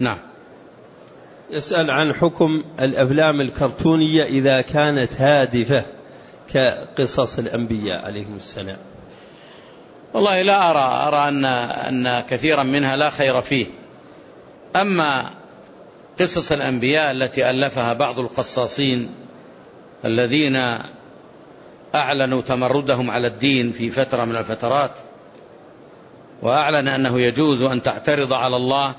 نعم. يسأل عن حكم الأفلام الكرتونية إذا كانت هادفة كقصص الأنبياء عليهم السلام. والله لا أرى أرى أن, أن كثيرا منها لا خير فيه. أما قصص الأنبياء التي ألفها بعض القصاصين الذين أعلنوا تمردهم على الدين في فترة من الفترات وأعلن أنه يجوز أن تعترض على الله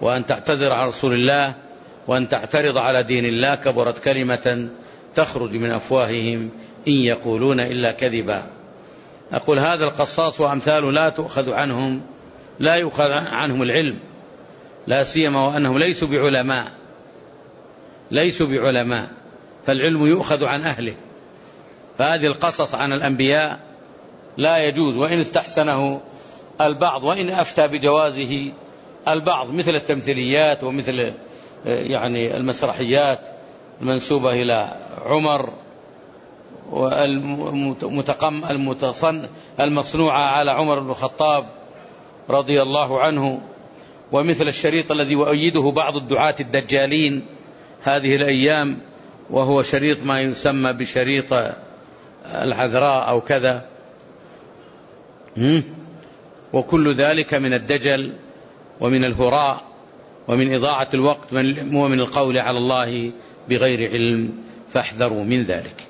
وأن تعتذر على رسول الله وأن تعترض على دين الله كبرت كلمة تخرج من أفواههم إن يقولون إلا كذبا. أقول هذا القصاص وأمثاله لا تؤخذ عنهم لا يؤخذ عنهم العلم لا سيما وأنهم ليسوا بعلماء ليسوا بعلماء فالعلم يؤخذ عن أهله. فهذه القصص عن الأنبياء لا يجوز وإن استحسنه البعض وإن أفتى بجوازه البعض مثل التمثيليات ومثل يعني المسرحيات المنسوبة إلى عمر والمتقم المتصن المصنوعة على عمر بن الخطاب رضي الله عنه ومثل الشريط الذي يؤيده بعض الدعاة الدجالين هذه الأيام وهو شريط ما يسمى بشريط العذراء أو كذا. وكل ذلك من الدجل. ومن الهراء ومن إضاعة الوقت ومن القول على الله بغير علم فاحذروا من ذلك.